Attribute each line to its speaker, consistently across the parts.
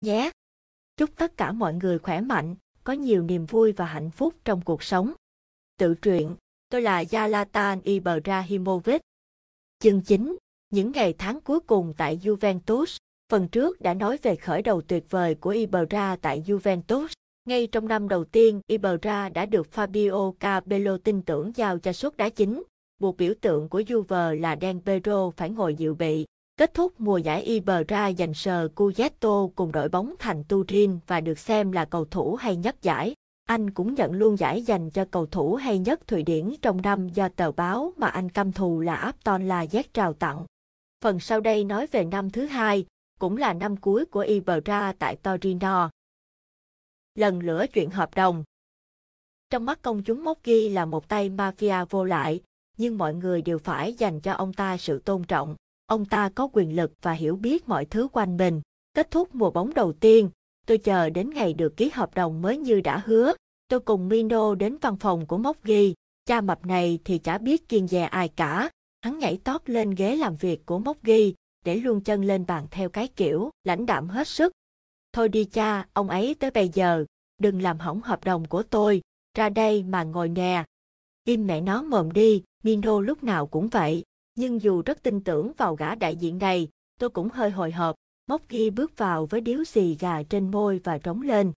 Speaker 1: nhé. Chúc tất cả mọi người khỏe mạnh, có nhiều niềm vui và hạnh phúc trong cuộc sống. Tự truyện, tôi là Zlatan Ibrahimovic. Chương 9, những ngày tháng cuối cùng tại Juventus. Phần trước đã nói về khởi đầu tuyệt vời của Ibra tại Juventus. Ngay trong năm đầu tiên, Ibra đã được Fabio Capello tin tưởng giao cho suất đá chính, buộc biểu tượng của Juve là Dan Pedro phải ngồi dự bị. Kết thúc mùa giải Ibra giành sờ Cugetto cùng đội bóng thành Turin và được xem là cầu thủ hay nhất giải. Anh cũng nhận luôn giải dành cho cầu thủ hay nhất Thụy Điển trong năm do tờ báo mà anh căm thù là Upton là Z trao tặng. Phần sau đây nói về năm thứ hai, cũng là năm cuối của Ibra tại Torino. Lần lửa chuyện hợp đồng Trong mắt công chúng Mokgi là một tay mafia vô lại, nhưng mọi người đều phải dành cho ông ta sự tôn trọng. Ông ta có quyền lực và hiểu biết mọi thứ quanh mình. Kết thúc mùa bóng đầu tiên, tôi chờ đến ngày được ký hợp đồng mới như đã hứa. Tôi cùng Mino đến văn phòng của Mokgi. Cha mập này thì chả biết kiên dè ai cả. Hắn nhảy tót lên ghế làm việc của Mokgi, để luôn chân lên bàn theo cái kiểu, lãnh đạm hết sức. Thôi đi cha, ông ấy tới bây giờ, đừng làm hỏng hợp đồng của tôi, ra đây mà ngồi nè. Im mẹ nó mồm đi, Mino lúc nào cũng vậy, nhưng dù rất tin tưởng vào gã đại diện này, tôi cũng hơi hồi hộp, móc ghi bước vào với điếu xì gà trên môi và trống lên.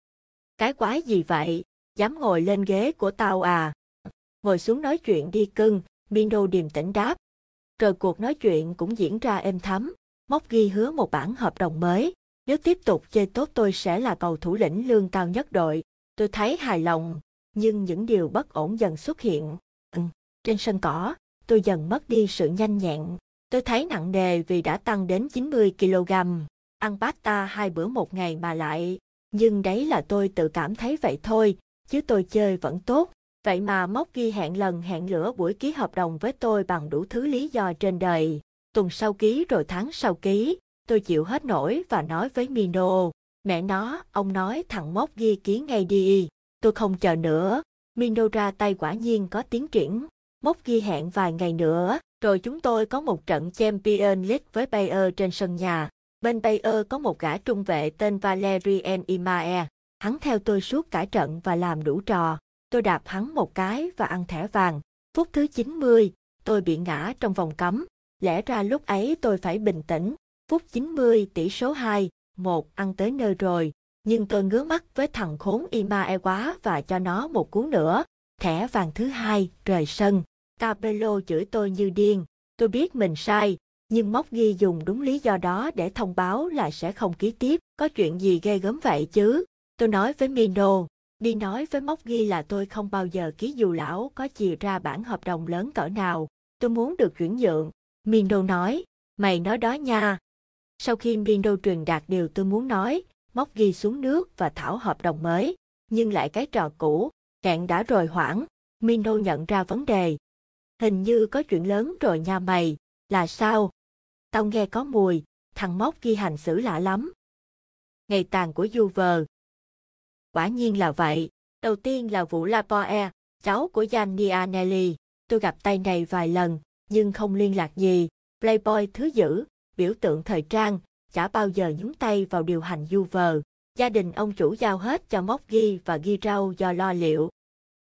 Speaker 1: Cái quái gì vậy, dám ngồi lên ghế của tao à? Ngồi xuống nói chuyện đi cưng, Mino điềm tĩnh đáp. Rồi cuộc nói chuyện cũng diễn ra êm thấm, móc ghi hứa một bản hợp đồng mới. Nếu tiếp tục chơi tốt tôi sẽ là cầu thủ lĩnh lương cao nhất đội. Tôi thấy hài lòng, nhưng những điều bất ổn dần xuất hiện. Ừ, trên sân cỏ, tôi dần mất đi sự nhanh nhẹn. Tôi thấy nặng nề vì đã tăng đến 90 kg. Ăn pasta hai bữa một ngày mà lại. Nhưng đấy là tôi tự cảm thấy vậy thôi, chứ tôi chơi vẫn tốt. Vậy mà Móc ghi hẹn lần hẹn lửa buổi ký hợp đồng với tôi bằng đủ thứ lý do trên đời. Tuần sau ký rồi tháng sau ký, tôi chịu hết nổi và nói với Mino. Mẹ nó, ông nói thằng Móc ghi ký ngay đi. Tôi không chờ nữa. Mino ra tay quả nhiên có tiến triển mốc ghi hẹn vài ngày nữa, rồi chúng tôi có một trận Champions League với Bayer trên sân nhà. Bên Bayer có một gã trung vệ tên Valerian Imae. Hắn theo tôi suốt cả trận và làm đủ trò. Tôi đạp hắn một cái và ăn thẻ vàng. Phút thứ 90, tôi bị ngã trong vòng cấm. Lẽ ra lúc ấy tôi phải bình tĩnh. Phút 90 tỷ số 2, 1 ăn tới nơi rồi. Nhưng tôi ngứa mắt với thằng khốn Imae quá và cho nó một cú nữa. Thẻ vàng thứ hai, rời sân. Capello chửi tôi như điên. Tôi biết mình sai, nhưng Móc Ghi dùng đúng lý do đó để thông báo là sẽ không ký tiếp. Có chuyện gì ghê gớm vậy chứ? Tôi nói với Mino, đi nói với Móc Ghi là tôi không bao giờ ký dù lão có chìa ra bản hợp đồng lớn cỡ nào. Tôi muốn được chuyển nhượng. Mino nói, mày nói đó nha. Sau khi Mino truyền đạt điều tôi muốn nói, Móc Ghi xuống nước và thảo hợp đồng mới. Nhưng lại cái trò cũ, Cạn đã rồi hoảng. Mino nhận ra vấn đề, hình như có chuyện lớn rồi nha mày, là sao? Tao nghe có mùi, thằng móc ghi hành xử lạ lắm. Ngày tàn của du vờ. Quả nhiên là vậy, đầu tiên là vụ Lapoe, cháu của Gianni Anelli. Tôi gặp tay này vài lần, nhưng không liên lạc gì. Playboy thứ dữ, biểu tượng thời trang, chả bao giờ nhúng tay vào điều hành du vờ. Gia đình ông chủ giao hết cho móc ghi và ghi rau do lo liệu.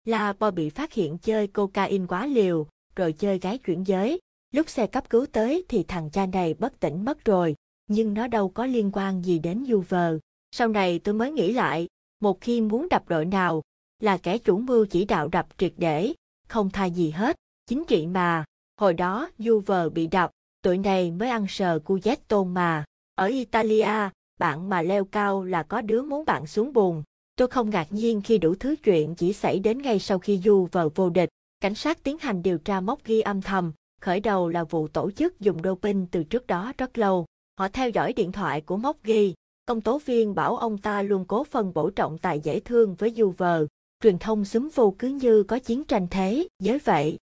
Speaker 1: La Bo bị phát hiện chơi cocaine quá liều, rồi chơi gái chuyển giới. Lúc xe cấp cứu tới thì thằng cha này bất tỉnh mất rồi, nhưng nó đâu có liên quan gì đến du vờ. Sau này tôi mới nghĩ lại, một khi muốn đập đội nào, là kẻ chủ mưu chỉ đạo đập triệt để, không thay gì hết, chính trị mà. Hồi đó du vờ bị đập, tụi này mới ăn sờ cu tôn mà. Ở Italia, bạn mà leo cao là có đứa muốn bạn xuống bùn. Tôi không ngạc nhiên khi đủ thứ chuyện chỉ xảy đến ngay sau khi du vờ vô địch. Cảnh sát tiến hành điều tra móc ghi âm thầm, khởi đầu là vụ tổ chức dùng doping từ trước đó rất lâu. Họ theo dõi điện thoại của móc ghi, công tố viên bảo ông ta luôn cố phân bổ trọng tài dễ thương với du vờ. Truyền thông xúm vô cứ như có chiến tranh thế, giới vậy.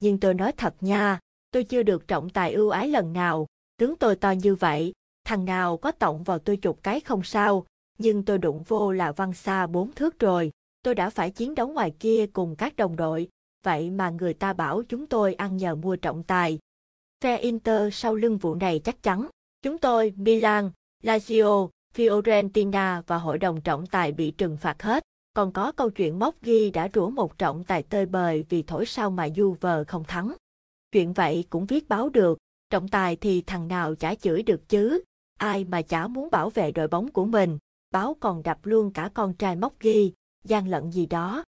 Speaker 1: Nhưng tôi nói thật nha, tôi chưa được trọng tài ưu ái lần nào, tướng tôi to như vậy, thằng nào có tổng vào tôi chục cái không sao, nhưng tôi đụng vô là văng xa bốn thước rồi, tôi đã phải chiến đấu ngoài kia cùng các đồng đội, vậy mà người ta bảo chúng tôi ăn nhờ mua trọng tài. Phe Inter sau lưng vụ này chắc chắn. Chúng tôi, Milan, Lazio, Fiorentina và hội đồng trọng tài bị trừng phạt hết. Còn có câu chuyện Móc Ghi đã rủa một trọng tài tơi bời vì thổi sao mà Juve không thắng. Chuyện vậy cũng viết báo được, trọng tài thì thằng nào chả chửi được chứ, ai mà chả muốn bảo vệ đội bóng của mình, báo còn đập luôn cả con trai Móc Ghi, gian lận gì đó.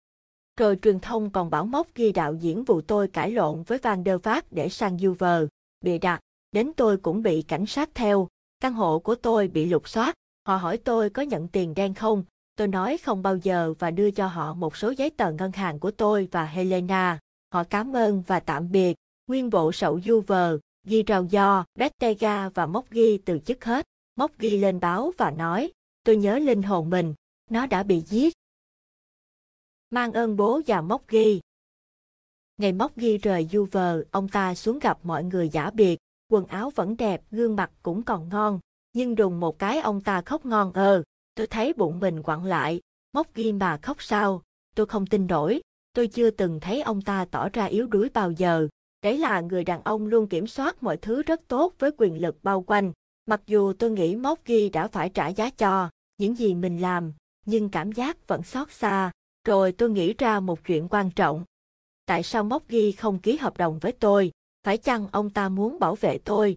Speaker 1: Rồi truyền thông còn bảo Móc Ghi đạo diễn vụ tôi cãi lộn với Van der Vaart để sang Juve, bị đặt, đến tôi cũng bị cảnh sát theo, căn hộ của tôi bị lục soát, họ hỏi tôi có nhận tiền đen không, tôi nói không bao giờ và đưa cho họ một số giấy tờ ngân hàng của tôi và Helena. Họ cảm ơn và tạm biệt. Nguyên bộ sậu Juve, ghi rào do, Bettega và Móc ghi từ chức hết. Móc ghi lên báo và nói, tôi nhớ linh hồn mình, nó đã bị giết. Mang ơn bố và Móc ghi. Ngày Móc ghi rời Juve, ông ta xuống gặp mọi người giả biệt, quần áo vẫn đẹp, gương mặt cũng còn ngon, nhưng đùng một cái ông ta khóc ngon ơ. Tôi thấy bụng mình quặn lại, móc ghi mà khóc sao, tôi không tin nổi, tôi chưa từng thấy ông ta tỏ ra yếu đuối bao giờ. Đấy là người đàn ông luôn kiểm soát mọi thứ rất tốt với quyền lực bao quanh. Mặc dù tôi nghĩ Móc Ghi đã phải trả giá cho những gì mình làm, nhưng cảm giác vẫn xót xa. Rồi tôi nghĩ ra một chuyện quan trọng. Tại sao Móc Ghi không ký hợp đồng với tôi? Phải chăng ông ta muốn bảo vệ tôi?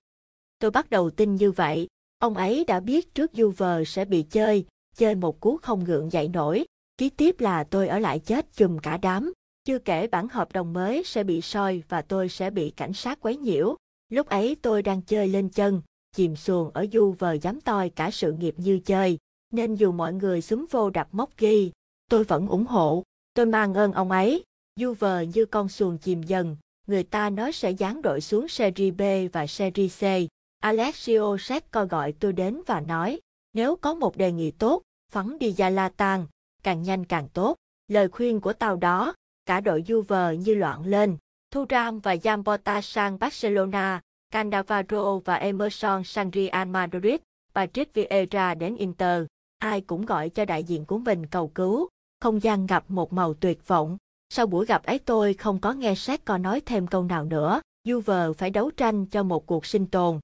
Speaker 1: Tôi bắt đầu tin như vậy. Ông ấy đã biết trước Juve sẽ bị chơi, chơi một cú không gượng dậy nổi. Ký tiếp là tôi ở lại chết chùm cả đám. Chưa kể bản hợp đồng mới sẽ bị soi và tôi sẽ bị cảnh sát quấy nhiễu. Lúc ấy tôi đang chơi lên chân, chìm xuồng ở du vờ dám toi cả sự nghiệp như chơi. Nên dù mọi người xúm vô đập móc ghi, tôi vẫn ủng hộ. Tôi mang ơn ông ấy. Du vờ như con xuồng chìm dần, người ta nói sẽ gián đội xuống Serie B và Serie C. Alexio Secco gọi tôi đến và nói, nếu có một đề nghị tốt, phóng đi Zalatan, càng nhanh càng tốt. Lời khuyên của tao đó, cả đội Juve như loạn lên. Thuram và Jambota sang Barcelona, Cannavaro và Emerson sang Real Madrid, Patrick Vieira đến Inter. Ai cũng gọi cho đại diện của mình cầu cứu. Không gian gặp một màu tuyệt vọng. Sau buổi gặp ấy tôi không có nghe Secco nói thêm câu nào nữa. Juve phải đấu tranh cho một cuộc sinh tồn.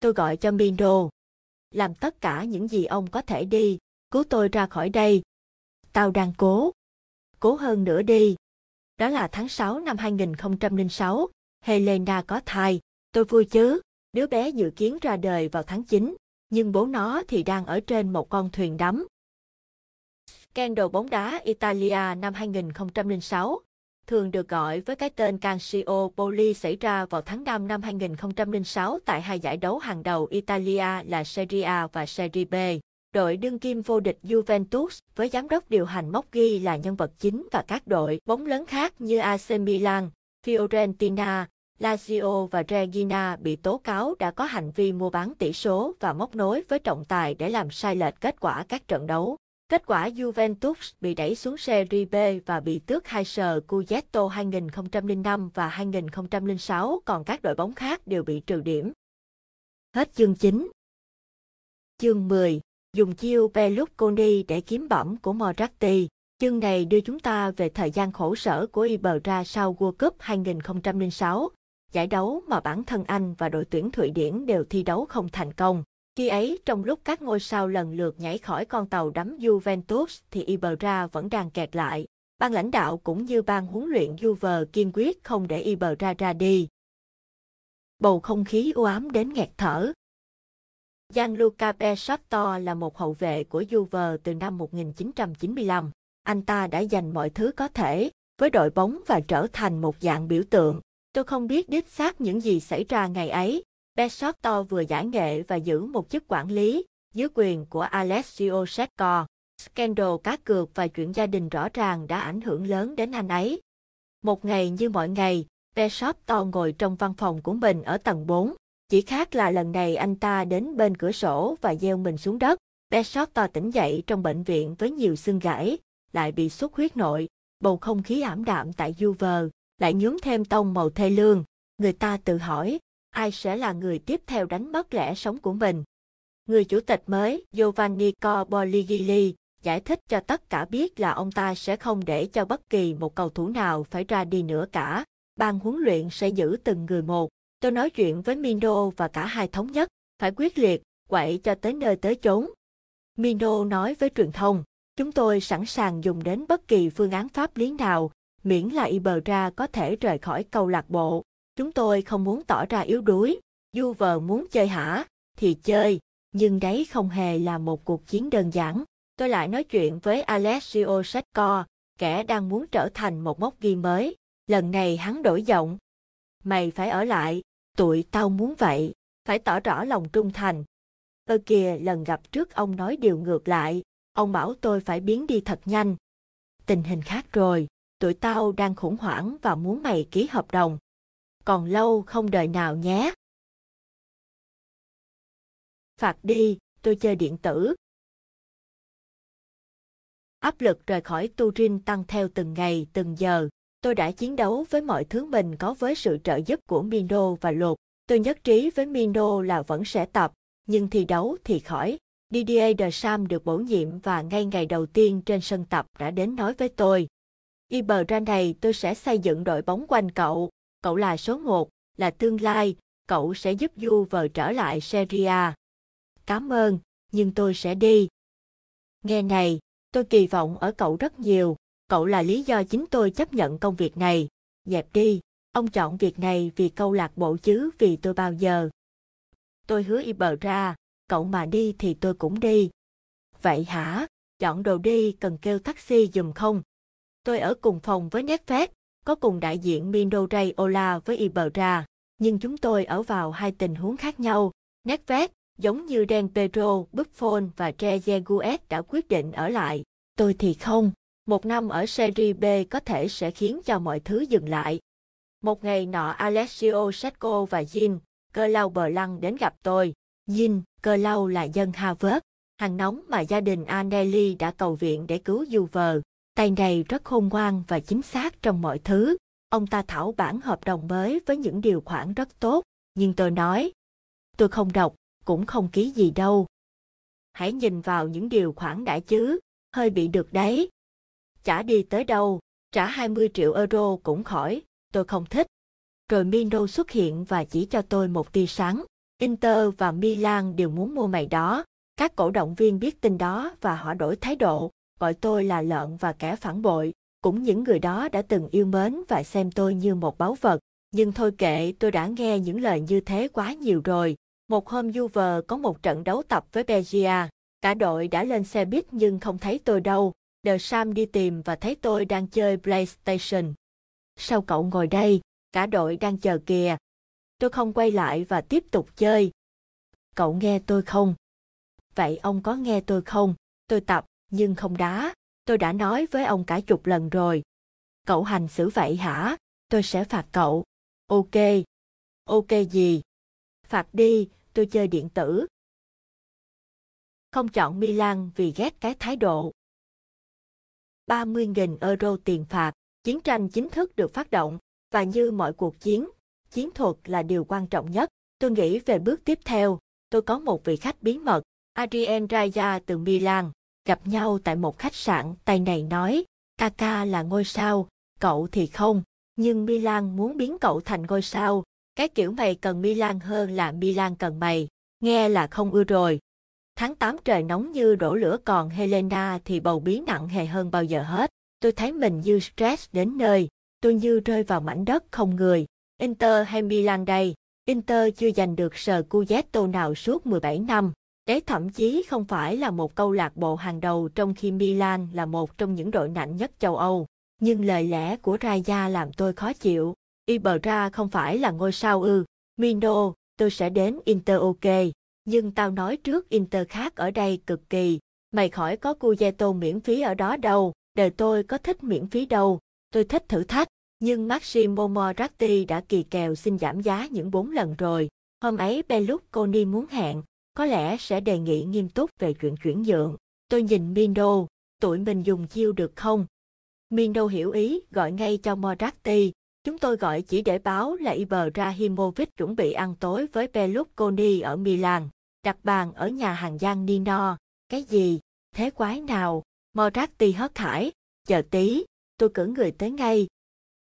Speaker 1: Tôi gọi cho Mindo. Làm tất cả những gì ông có thể đi, cứu tôi ra khỏi đây. Tao đang cố. Cố hơn nữa đi. Đó là tháng 6 năm 2006, Helena có thai. Tôi vui chứ, đứa bé dự kiến ra đời vào tháng 9, nhưng bố nó thì đang ở trên một con thuyền đắm. Scandal bóng đá Italia năm 2006 thường được gọi với cái tên Calciopoli xảy ra vào tháng 5 năm 2006 tại hai giải đấu hàng đầu Italia là Serie A và Serie B. Đội đương kim vô địch Juventus với giám đốc điều hành Mocchi là nhân vật chính và các đội bóng lớn khác như AC Milan, Fiorentina, Lazio và Regina bị tố cáo đã có hành vi mua bán tỷ số và móc nối với trọng tài để làm sai lệch kết quả các trận đấu. Kết quả Juventus bị đẩy xuống Serie B và bị tước hai sờ Cugetto 2005 và 2006, còn các đội bóng khác đều bị trừ điểm. Hết chương 9. Chương 10. Dùng chiêu Berlusconi để kiếm bẩm của Moratti. Chương này đưa chúng ta về thời gian khổ sở của Ibra sau World Cup 2006, giải đấu mà bản thân anh và đội tuyển Thụy Điển đều thi đấu không thành công. Khi ấy, trong lúc các ngôi sao lần lượt nhảy khỏi con tàu đắm Juventus thì Ibra vẫn đang kẹt lại. Ban lãnh đạo cũng như ban huấn luyện Juve kiên quyết không để Ibra ra đi. Bầu không khí u ám đến nghẹt thở. Gianluca Pesotto là một hậu vệ của Juve từ năm 1995. Anh ta đã dành mọi thứ có thể với đội bóng và trở thành một dạng biểu tượng. Tôi không biết đích xác những gì xảy ra ngày ấy, Pesotto vừa giải nghệ và giữ một chức quản lý, dưới quyền của Alessio Secco. Scandal cá cược và chuyện gia đình rõ ràng đã ảnh hưởng lớn đến anh ấy. Một ngày như mọi ngày, Pesotto ngồi trong văn phòng của mình ở tầng 4. Chỉ khác là lần này anh ta đến bên cửa sổ và gieo mình xuống đất. Pesotto tỉnh dậy trong bệnh viện với nhiều xương gãy, lại bị xuất huyết nội. Bầu không khí ảm đạm tại Juve, lại nhuốm thêm tông màu thê lương. Người ta tự hỏi, ai sẽ là người tiếp theo đánh mất lẽ sống của mình. Người chủ tịch mới, Giovanni Corboligili, giải thích cho tất cả biết là ông ta sẽ không để cho bất kỳ một cầu thủ nào phải ra đi nữa cả. Ban huấn luyện sẽ giữ từng người một. Tôi nói chuyện với Mino và cả hai thống nhất, phải quyết liệt, quậy cho tới nơi tới chốn. Mino nói với truyền thông, chúng tôi sẵn sàng dùng đến bất kỳ phương án pháp lý nào, miễn là Ibra có thể rời khỏi câu lạc bộ. Chúng tôi không muốn tỏ ra yếu đuối. du vờ muốn chơi hả? Thì chơi, nhưng đấy không hề là một cuộc chiến đơn giản. Tôi lại nói chuyện với Alessio Secco, kẻ đang muốn trở thành một mốc ghi mới. Lần này hắn đổi giọng. Mày phải ở lại, tụi tao muốn vậy, phải tỏ rõ lòng trung thành. Ơ kìa lần gặp trước ông nói điều ngược lại, ông bảo tôi phải biến đi thật nhanh. Tình hình khác rồi, tụi tao đang khủng hoảng và muốn mày ký hợp đồng. Còn lâu không đợi nào nhé. Phạt đi, tôi chơi điện tử. Áp lực rời khỏi Turin tăng theo từng ngày, từng giờ. Tôi đã chiến đấu với mọi thứ mình có với sự trợ giúp của Mino và Lột. Tôi nhất trí với Mino là vẫn sẽ tập, nhưng thi đấu thì khỏi. Didier sam được bổ nhiệm và ngay ngày đầu tiên trên sân tập đã đến nói với tôi. Ibra này tôi sẽ xây dựng đội bóng quanh cậu, cậu là số một, là tương lai, cậu sẽ giúp du vợ trở lại Serie A. Cảm ơn, nhưng tôi sẽ đi. Nghe này, tôi kỳ vọng ở cậu rất nhiều, cậu là lý do chính tôi chấp nhận công việc này. Dẹp đi, ông chọn việc này vì câu lạc bộ chứ vì tôi bao giờ. Tôi hứa Ibra, cậu mà đi thì tôi cũng đi. Vậy hả? Chọn đồ đi cần kêu taxi dùm không? Tôi ở cùng phòng với Netflix, có cùng đại diện Mindo Ola với Ibra, nhưng chúng tôi ở vào hai tình huống khác nhau. Netflix, giống như Dan Pedro, Buffon và Trezeguet đã quyết định ở lại. Tôi thì không. Một năm ở Serie B có thể sẽ khiến cho mọi thứ dừng lại. Một ngày nọ Alessio Secco và Jin, cơ lau bờ lăng đến gặp tôi. Jin, cơ lau là dân Harvard, hàng nóng mà gia đình Anelli đã cầu viện để cứu Juve. Tay này rất khôn ngoan và chính xác trong mọi thứ. Ông ta thảo bản hợp đồng mới với những điều khoản rất tốt, nhưng tôi nói, tôi không đọc, cũng không ký gì đâu. Hãy nhìn vào những điều khoản đã chứ, hơi bị được đấy. Chả đi tới đâu, trả 20 triệu euro cũng khỏi, tôi không thích. Rồi Mino xuất hiện và chỉ cho tôi một tia sáng. Inter và Milan đều muốn mua mày đó. Các cổ động viên biết tin đó và họ đổi thái độ gọi tôi là lợn và kẻ phản bội. Cũng những người đó đã từng yêu mến và xem tôi như một báu vật. Nhưng thôi kệ, tôi đã nghe những lời như thế quá nhiều rồi. Một hôm Juve có một trận đấu tập với Belgia. Cả đội đã lên xe buýt nhưng không thấy tôi đâu. The Sam đi tìm và thấy tôi đang chơi PlayStation. Sao cậu ngồi đây? Cả đội đang chờ kìa. Tôi không quay lại và tiếp tục chơi. Cậu nghe tôi không? Vậy ông có nghe tôi không? Tôi tập, nhưng không đá. Tôi đã nói với ông cả chục lần rồi. Cậu hành xử vậy hả? Tôi sẽ phạt cậu. Ok. Ok gì? Phạt đi, tôi chơi điện tử. Không chọn Milan vì ghét cái thái độ. 30.000 euro tiền phạt, chiến tranh chính thức được phát động, và như mọi cuộc chiến, chiến thuật là điều quan trọng nhất. Tôi nghĩ về bước tiếp theo, tôi có một vị khách bí mật, Adrien Raya từ Milan gặp nhau tại một khách sạn, tay này nói, Kaka là ngôi sao, cậu thì không, nhưng Milan muốn biến cậu thành ngôi sao, cái kiểu mày cần Milan hơn là Milan cần mày, nghe là không ưa rồi. Tháng 8 trời nóng như đổ lửa còn Helena thì bầu bí nặng hề hơn bao giờ hết. Tôi thấy mình như stress đến nơi, tôi như rơi vào mảnh đất không người. Inter hay Milan đây? Inter chưa giành được sờ Cugetto nào suốt 17 năm. Đấy thậm chí không phải là một câu lạc bộ hàng đầu trong khi Milan là một trong những đội mạnh nhất châu Âu. Nhưng lời lẽ của Raya làm tôi khó chịu. Ibra không phải là ngôi sao ư. Mino, tôi sẽ đến Inter ok. Nhưng tao nói trước Inter khác ở đây cực kỳ. Mày khỏi có Cuyeto miễn phí ở đó đâu. Đời tôi có thích miễn phí đâu. Tôi thích thử thách. Nhưng Maximo Moratti đã kỳ kèo xin giảm giá những bốn lần rồi. Hôm ấy Belucconi muốn hẹn, có lẽ sẽ đề nghị nghiêm túc về chuyện chuyển nhượng. Tôi nhìn Mindo, tụi mình dùng chiêu được không? Mindo hiểu ý, gọi ngay cho Moratti. Chúng tôi gọi chỉ để báo là Ibrahimovic chuẩn bị ăn tối với Berlusconi ở Milan, đặt bàn ở nhà hàng Giang Nino. Cái gì? Thế quái nào? Moratti hớt hải. Chờ tí, tôi cử người tới ngay.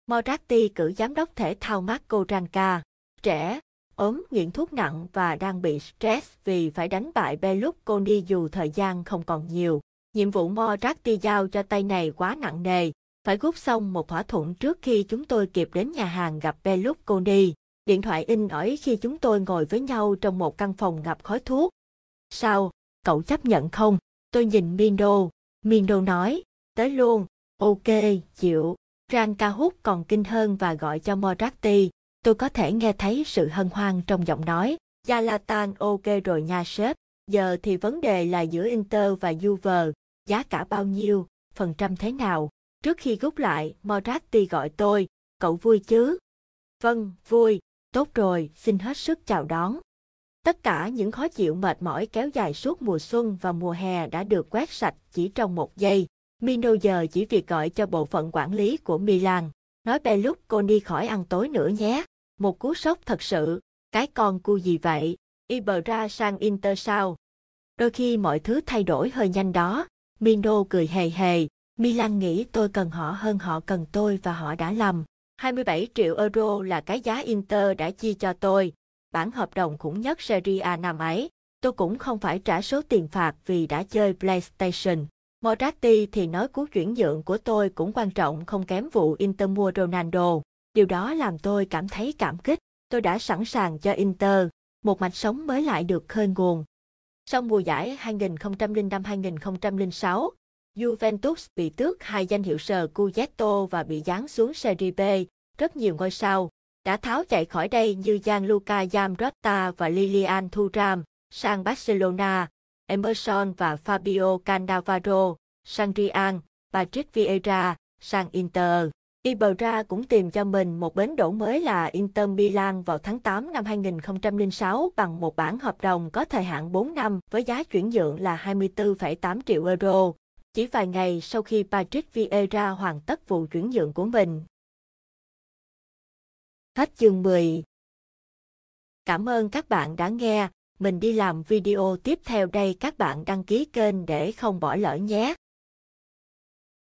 Speaker 1: Moratti cử giám đốc thể thao Marco Ranca. Trẻ, ốm, nghiện thuốc nặng và đang bị stress vì phải đánh bại Berlusconi dù thời gian không còn nhiều. Nhiệm vụ Moratti giao cho tay này quá nặng nề, phải gút xong một thỏa thuận trước khi chúng tôi kịp đến nhà hàng gặp Berlusconi. Điện thoại in ỏi khi chúng tôi ngồi với nhau trong một căn phòng ngập khói thuốc. Sao, cậu chấp nhận không? Tôi nhìn Mindo. Mindo nói, tới luôn, ok, chịu. Ranka hút còn kinh hơn và gọi cho Moratti. Tôi có thể nghe thấy sự hân hoan trong giọng nói. Zlatan ok rồi nha sếp. Giờ thì vấn đề là giữa Inter và Juve. Giá cả bao nhiêu, phần trăm thế nào? Trước khi rút lại, Moratti gọi tôi. Cậu vui chứ? Vâng, vui. Tốt rồi, xin hết sức chào đón. Tất cả những khó chịu mệt mỏi kéo dài suốt mùa xuân và mùa hè đã được quét sạch chỉ trong một giây. Mino giờ chỉ việc gọi cho bộ phận quản lý của Milan. Nói về lúc cô đi khỏi ăn tối nữa nhé. Một cú sốc thật sự. Cái con cu gì vậy? Ibra sang Inter sao? Đôi khi mọi thứ thay đổi hơi nhanh đó. Mino cười hề hề. Milan nghĩ tôi cần họ hơn họ cần tôi và họ đã lầm. 27 triệu euro là cái giá Inter đã chi cho tôi. Bản hợp đồng khủng nhất Serie A năm ấy. Tôi cũng không phải trả số tiền phạt vì đã chơi PlayStation. Moratti thì nói cú chuyển nhượng của tôi cũng quan trọng không kém vụ Inter mua Ronaldo. Điều đó làm tôi cảm thấy cảm kích. Tôi đã sẵn sàng cho Inter. Một mạch sống mới lại được khơi nguồn. Sau mùa giải 2005-2006, Juventus bị tước hai danh hiệu sờ Cugetto và bị giáng xuống Serie B. Rất nhiều ngôi sao đã tháo chạy khỏi đây như Gianluca Zambrota và Lilian Thuram sang Barcelona, Emerson và Fabio Cannavaro sang Real, Patrick Vieira sang Inter. Ibra cũng tìm cho mình một bến đỗ mới là Inter Milan vào tháng 8 năm 2006 bằng một bản hợp đồng có thời hạn 4 năm với giá chuyển nhượng là 24,8 triệu euro. Chỉ vài ngày sau khi Patrick Vieira hoàn tất vụ chuyển nhượng của mình. Hết chương 10 Cảm ơn các bạn đã nghe. Mình đi làm video tiếp theo đây, các bạn đăng ký kênh để không bỏ lỡ nhé.